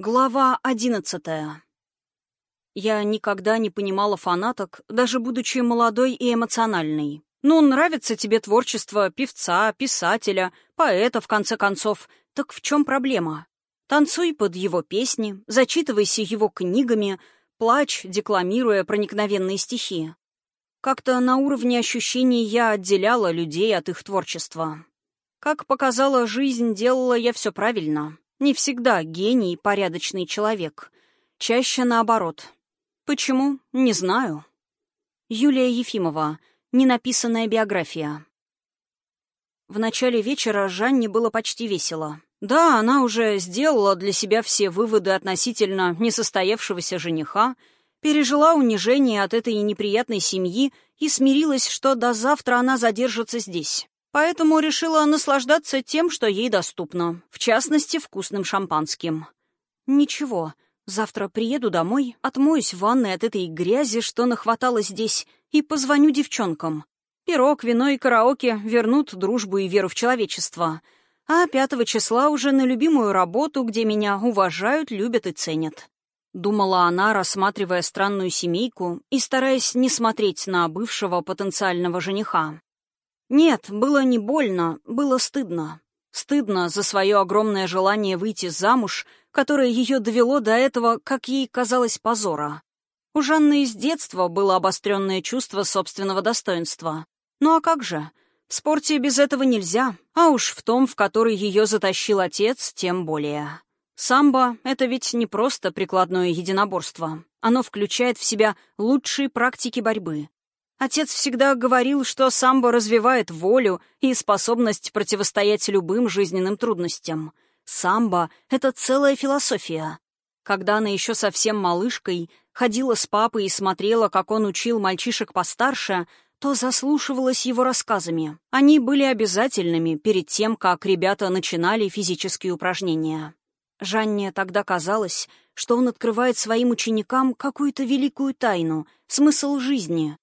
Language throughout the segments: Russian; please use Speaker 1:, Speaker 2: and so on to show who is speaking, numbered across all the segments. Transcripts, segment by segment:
Speaker 1: Глава одиннадцатая. Я никогда не понимала фанаток, даже будучи молодой и эмоциональной. Ну, нравится тебе творчество певца, писателя, поэта, в конце концов. Так в чем проблема? Танцуй под его песни, зачитывайся его книгами, плачь, декламируя проникновенные стихи. Как-то на уровне ощущений я отделяла людей от их творчества. Как показала жизнь, делала я все правильно. Не всегда гений — порядочный человек. Чаще наоборот. Почему? Не знаю. Юлия Ефимова. Ненаписанная биография. В начале вечера Жанне было почти весело. Да, она уже сделала для себя все выводы относительно несостоявшегося жениха, пережила унижение от этой неприятной семьи и смирилась, что до завтра она задержится здесь. Поэтому решила наслаждаться тем, что ей доступно, в частности, вкусным шампанским. Ничего, завтра приеду домой, отмоюсь в ванной от этой грязи, что нахватало здесь, и позвоню девчонкам. Пирог, вино и караоке вернут дружбу и веру в человечество. А пятого числа уже на любимую работу, где меня уважают, любят и ценят. Думала она, рассматривая странную семейку и стараясь не смотреть на бывшего потенциального жениха. Нет, было не больно, было стыдно. Стыдно за свое огромное желание выйти замуж, которое ее довело до этого, как ей казалось, позора. У Жанны из детства было обостренное чувство собственного достоинства. Ну а как же? В спорте без этого нельзя, а уж в том, в который ее затащил отец, тем более. Самбо — это ведь не просто прикладное единоборство. Оно включает в себя лучшие практики борьбы. Отец всегда говорил, что самбо развивает волю и способность противостоять любым жизненным трудностям. Самбо — это целая философия. Когда она еще совсем малышкой ходила с папой и смотрела, как он учил мальчишек постарше, то заслушивалась его рассказами. Они были обязательными перед тем, как ребята начинали физические упражнения. Жанне тогда казалось, что он открывает своим ученикам какую-то великую тайну, смысл жизни,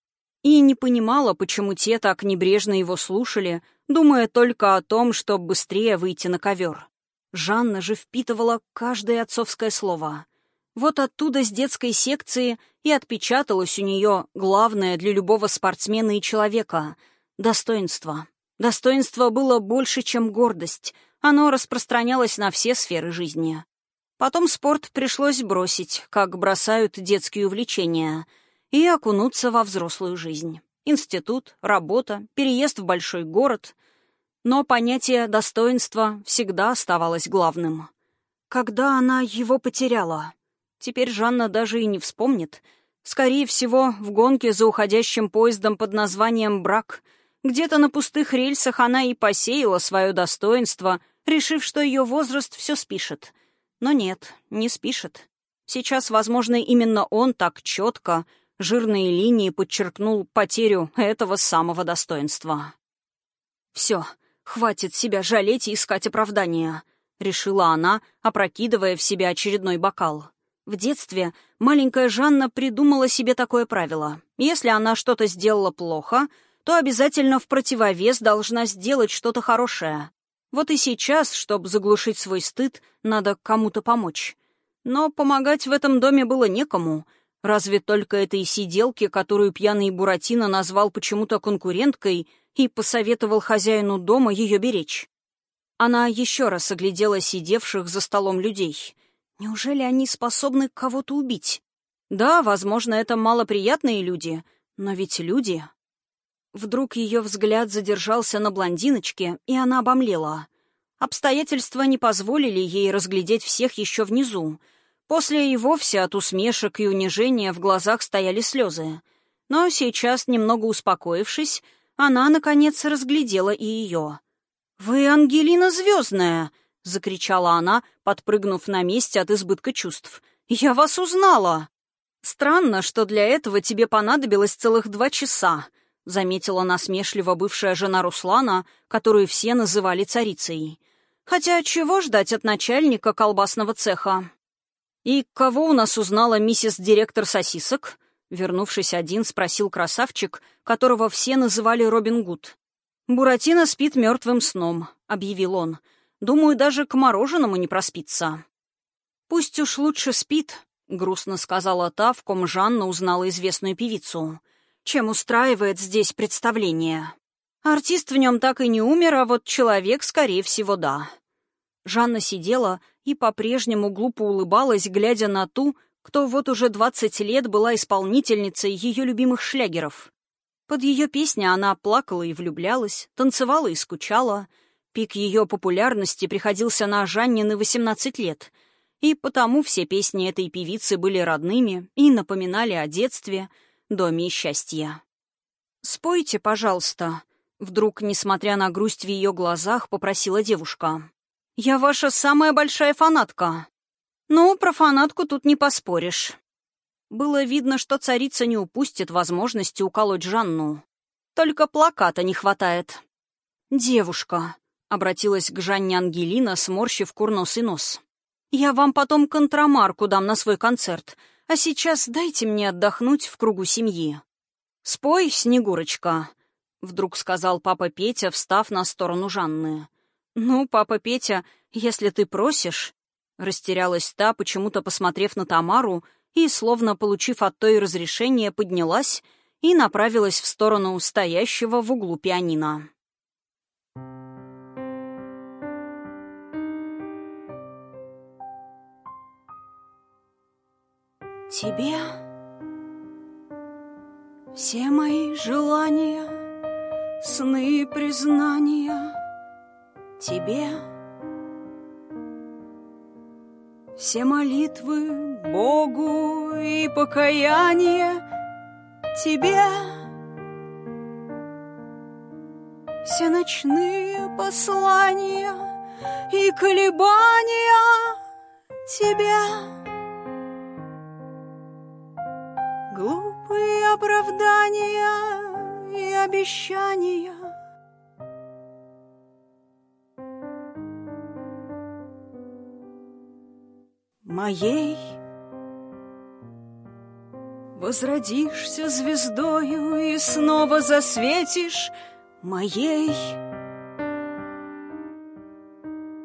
Speaker 1: и не понимала, почему те так небрежно его слушали, думая только о том, чтобы быстрее выйти на ковер. Жанна же впитывала каждое отцовское слово. Вот оттуда с детской секции и отпечаталось у нее главное для любого спортсмена и человека — достоинство. Достоинство было больше, чем гордость. Оно распространялось на все сферы жизни. Потом спорт пришлось бросить, как бросают детские увлечения — и окунуться во взрослую жизнь. Институт, работа, переезд в большой город. Но понятие достоинства всегда оставалось главным. Когда она его потеряла? Теперь Жанна даже и не вспомнит. Скорее всего, в гонке за уходящим поездом под названием «Брак» где-то на пустых рельсах она и посеяла свое достоинство, решив, что ее возраст все спишет. Но нет, не спишет. Сейчас, возможно, именно он так четко, жирные линии подчеркнул потерю этого самого достоинства. «Все, хватит себя жалеть и искать оправдания», — решила она, опрокидывая в себя очередной бокал. В детстве маленькая Жанна придумала себе такое правило. Если она что-то сделала плохо, то обязательно в противовес должна сделать что-то хорошее. Вот и сейчас, чтобы заглушить свой стыд, надо кому-то помочь. Но помогать в этом доме было некому — Разве только этой сиделке, которую пьяный Буратино назвал почему-то конкуренткой и посоветовал хозяину дома ее беречь. Она еще раз оглядела сидевших за столом людей. Неужели они способны кого-то убить? Да, возможно, это малоприятные люди, но ведь люди. Вдруг ее взгляд задержался на блондиночке, и она обомлела. Обстоятельства не позволили ей разглядеть всех еще внизу — После и вовсе от усмешек и унижения в глазах стояли слезы. Но сейчас, немного успокоившись, она, наконец, разглядела и ее. «Вы Ангелина Звездная!» — закричала она, подпрыгнув на месте от избытка чувств. «Я вас узнала!» «Странно, что для этого тебе понадобилось целых два часа», — заметила насмешливо бывшая жена Руслана, которую все называли царицей. «Хотя чего ждать от начальника колбасного цеха? «И кого у нас узнала миссис директор сосисок?» Вернувшись один, спросил красавчик, которого все называли Робин Гуд. «Буратино спит мертвым сном», — объявил он. «Думаю, даже к мороженому не проспится». «Пусть уж лучше спит», — грустно сказала та, в ком Жанна узнала известную певицу, «чем устраивает здесь представление. Артист в нем так и не умер, а вот человек, скорее всего, да». Жанна сидела и по-прежнему глупо улыбалась, глядя на ту, кто вот уже двадцать лет была исполнительницей ее любимых шлягеров. Под ее песни она плакала и влюблялась, танцевала и скучала. Пик ее популярности приходился на Жаннины восемнадцать лет — и потому все песни этой певицы были родными и напоминали о детстве, доме и счастье. «Спойте, пожалуйста», — вдруг, несмотря на грусть в ее глазах, попросила девушка. «Я ваша самая большая фанатка». «Ну, про фанатку тут не поспоришь». Было видно, что царица не упустит возможности уколоть Жанну. Только плаката не хватает. «Девушка», — обратилась к Жанне Ангелина, сморщив курносый нос. Я вам потом контрамарку дам на свой концерт, а сейчас дайте мне отдохнуть в кругу семьи. Спой, Снегурочка, — вдруг сказал папа Петя, встав на сторону Жанны. «Ну, папа Петя, если ты просишь...» Растерялась та, почему-то посмотрев на Тамару, и, словно получив от той разрешение, поднялась и направилась в сторону стоящего в углу пианино. Тебе все мои желания, сны признания Тебе. Все молитвы Богу и покаяние Тебе. Все ночные послания и колебания Тебя Глупые оправдания и обещания Моей. Возродишься звездою и снова засветишь Моей.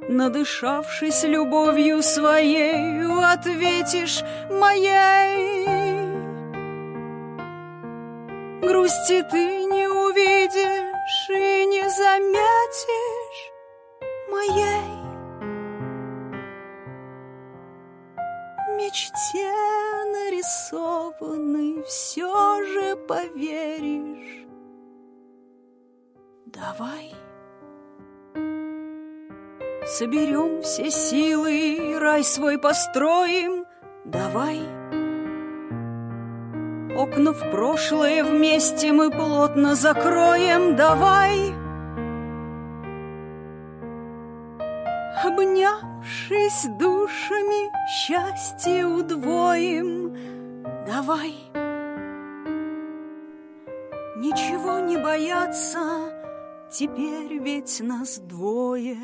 Speaker 1: Надышавшись любовью своей, ответишь моей. Грусти ты не увидишь и не заметишь моей нарисованной все же поверишь. Давай. Соберем все силы, рай свой построим, давай. Окна в прошлое вместе мы плотно закроем, давай. Обнявшись душами, счастье удвоим, давай. Ничего не бояться, теперь ведь нас двое.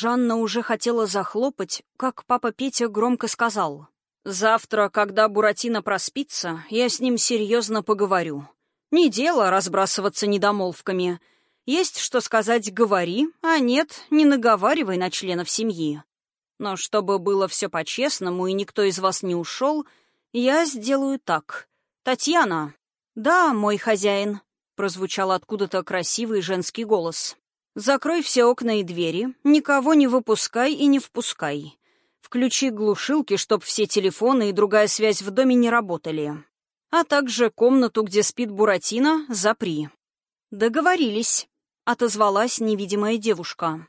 Speaker 1: Жанна уже хотела захлопать, как папа Петя громко сказал. «Завтра, когда Буратино проспится, я с ним серьезно поговорю. Не дело разбрасываться недомолвками. Есть что сказать — говори, а нет, не наговаривай на членов семьи. Но чтобы было все по-честному и никто из вас не ушел, я сделаю так. Татьяна!» «Да, мой хозяин», — прозвучал откуда-то красивый женский голос. Закрой все окна и двери, никого не выпускай и не впускай. Включи глушилки, чтоб все телефоны и другая связь в доме не работали. А также комнату, где спит Буратино, запри. Договорились, отозвалась невидимая девушка.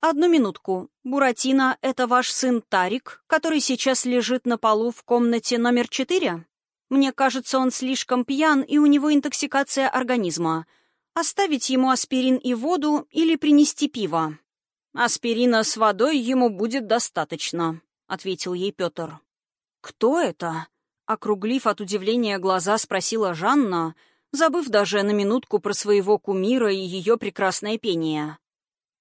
Speaker 1: «Одну минутку. Буратино — это ваш сын Тарик, который сейчас лежит на полу в комнате номер четыре? Мне кажется, он слишком пьян, и у него интоксикация организма. Оставить ему аспирин и воду или принести пиво? Аспирина с водой ему будет достаточно, ответил ей Петр. Кто это? Округлив от удивления глаза, спросила Жанна, забыв даже на минутку про своего кумира и ее прекрасное пение.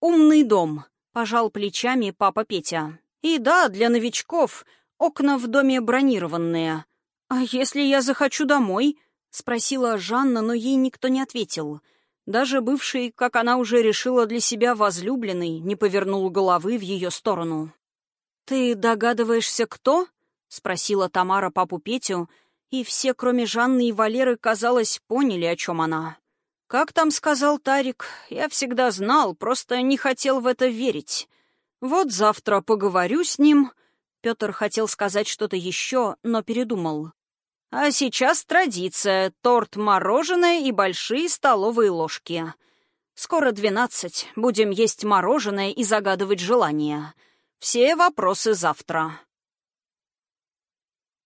Speaker 1: «Умный дом», — пожал плечами папа Петя. «И да, для новичков окна в доме бронированные. А если я захочу домой?» — спросила Жанна, но ей никто не ответил. Даже бывший, как она уже решила для себя возлюбленный, не повернул головы в ее сторону. «Ты догадываешься, кто?» — спросила Тамара папу Петю, и все, кроме Жанны и Валеры, казалось, поняли, о чем она. «Как там сказал Тарик, я всегда знал, просто не хотел в это верить. Вот завтра поговорю с ним». Петр хотел сказать что-то еще, но передумал. А сейчас традиция — торт, мороженое и большие столовые ложки. Скоро двенадцать, будем есть мороженое и загадывать желания. Все вопросы завтра.